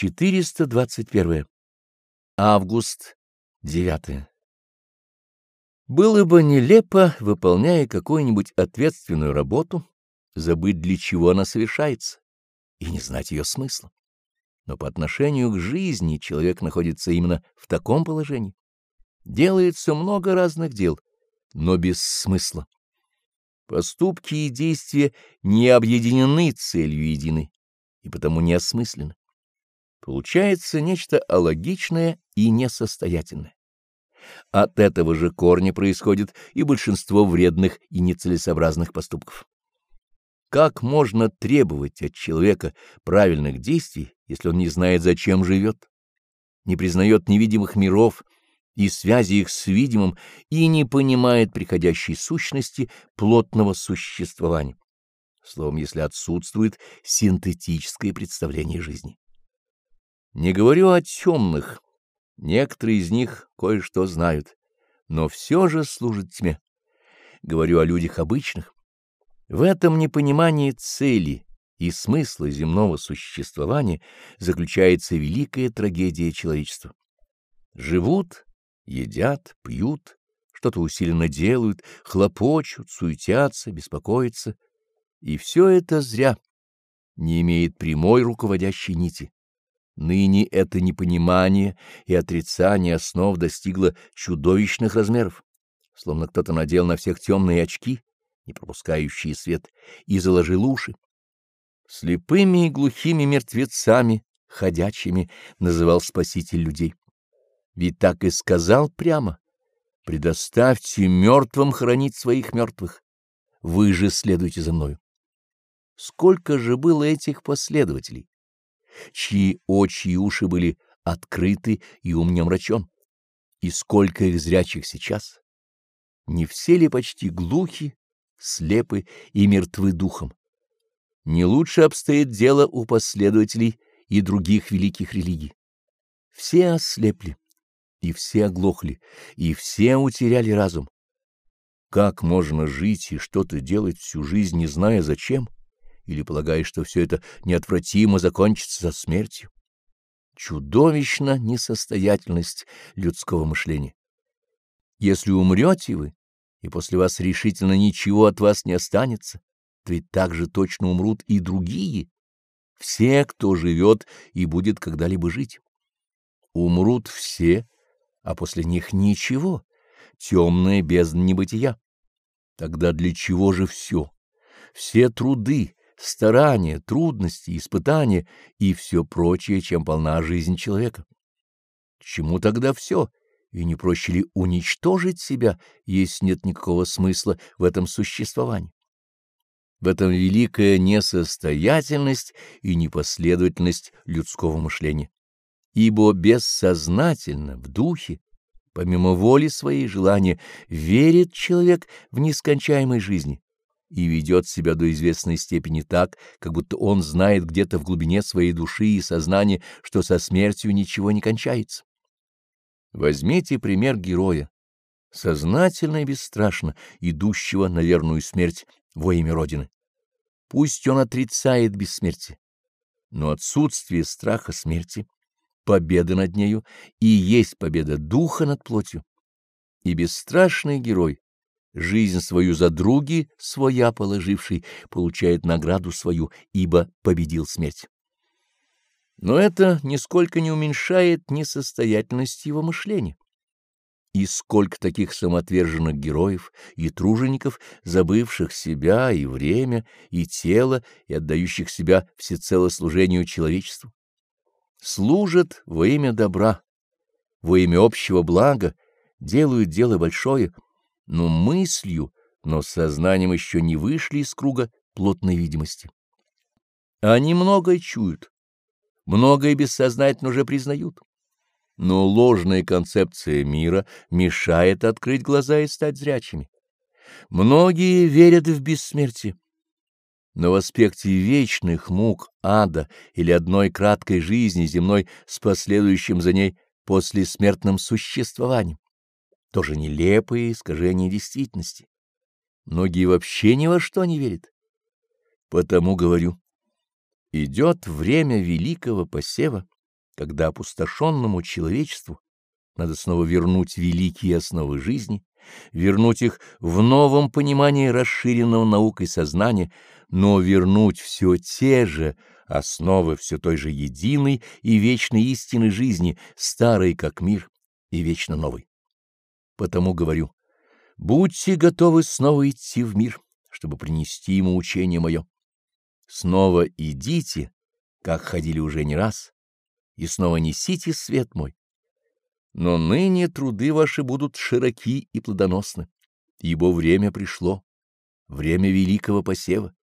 421. Август 9. Было бы нелепо, выполняя какую-нибудь ответственную работу, забыть, для чего она совершается, и не знать ее смысла. Но по отношению к жизни человек находится именно в таком положении. Делается много разных дел, но без смысла. Поступки и действия не объединены целью единой и потому не осмысленны. Получается нечто алогичное и несостоятельное. От этого же корня происходит и большинство вредных и нецелесообразных поступков. Как можно требовать от человека правильных действий, если он не знает, зачем живет, не признает невидимых миров и связи их с видимым и не понимает приходящей сущности плотного существования? Словом, если отсутствует синтетическое представление жизни. Не говорю о темных, некоторые из них кое-что знают, но все же служат тьме. Говорю о людях обычных. В этом непонимании цели и смысла земного существования заключается великая трагедия человечества. Живут, едят, пьют, что-то усиленно делают, хлопочут, суетятся, беспокоятся, и все это зря, не имеет прямой руководящей нити. Ныне это непонимание и отрицание основ достигло чудовищных размеров, словно кто-то надел на всех темные очки, не пропускающие свет, и заложил уши. Слепыми и глухими мертвецами, ходячими, называл Спаситель людей. Ведь так и сказал прямо. «Предоставьте мертвым хоронить своих мертвых, вы же следуйте за мною». Сколько же было этих последователей? Чьи очи и уши были открыты и ум не омрачен. И сколько их зрячих сейчас? Не все ли почти глухи, слепы и мертвы духом? Не лучше обстоит дело у последователей и других великих религий. Все ослепли, и все оглохли, и все утеряли разум. Как можно жить и что-то делать всю жизнь, не зная зачем? Или полагая, что все это неотвратимо закончится за смертью. Чудовищна несостоятельность людского мышления. Если умрете вы, и после вас решительно ничего от вас не останется, то ведь так же точно умрут и другие, все, кто живет и будет когда-либо жить. Умрут все, а после них ничего, темная бездна небытия. Тогда для чего же все? Все труды, старания, трудности, испытания и все прочее, чем полна жизнь человека. К чему тогда все? И не проще ли уничтожить себя, если нет никакого смысла в этом существовании? В этом великая несостоятельность и непоследовательность людского мышления. Ибо бессознательно, в духе, помимо воли своей желания, верит человек в нескончаемой жизни и ведет себя до известной степени так, как будто он знает где-то в глубине своей души и сознания, что со смертью ничего не кончается. Возьмите пример героя, сознательно и бесстрашно идущего на верную смерть во имя Родины. Пусть он отрицает бессмертие, но отсутствие страха смерти, победа над нею и есть победа духа над плотью. И бесстрашный герой, жизнь свою за други своя положивший, получает награду свою, ибо победил смерть. Но это нисколько не уменьшает несостоятельность его мышления. И сколько таких самоотверженных героев и тружеников, забывших себя и время, и тело, и отдающих себя всецело служению человечеству. Служат во имя добра, во имя общего блага, делают дело большое — но мыслью, но сознанием еще не вышли из круга плотной видимости. Они многое чуют, многое бессознательно уже признают, но ложная концепция мира мешает открыть глаза и стать зрячими. Многие верят в бессмертие, но в аспекте вечных мук ада или одной краткой жизни земной с последующим за ней послесмертным существованием тоже нелепые искажения действительности. Многие вообще ни во что не верят. Потому говорю, идет время великого посева, когда опустошенному человечеству надо снова вернуть великие основы жизни, вернуть их в новом понимании расширенного наукой сознания, но вернуть все те же основы все той же единой и вечной истины жизни, старой как мир и вечно новой. Потому говорю, будьте готовы снова идти в мир, чтобы принести ему учение мое. Снова идите, как ходили уже не раз, и снова несите свет мой. Но ныне труды ваши будут широки и плодоносны, ибо время пришло, время великого посева.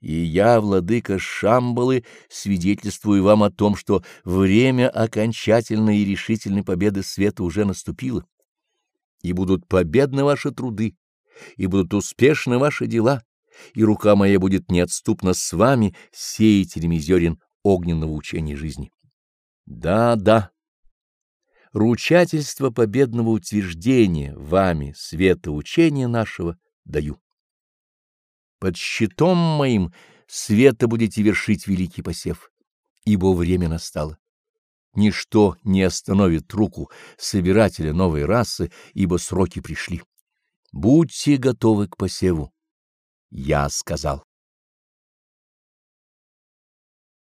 И я, владыка Шамбалы, свидетельствую вам о том, что время окончательной и решительной победы света уже наступило, и будут победны ваши труды, и будут успешны ваши дела, и рука моя будет неотступна с вами, сеятелями зерен огненного учения жизни. Да, да. Ручательство победного утверждения вами света учения нашего даю. Под щитом моим света будете вершить великий посев, ибо время настало. Ничто не остановит руку собирателя новой расы, ибо сроки пришли. Будьте готовы к посеву. Я сказал.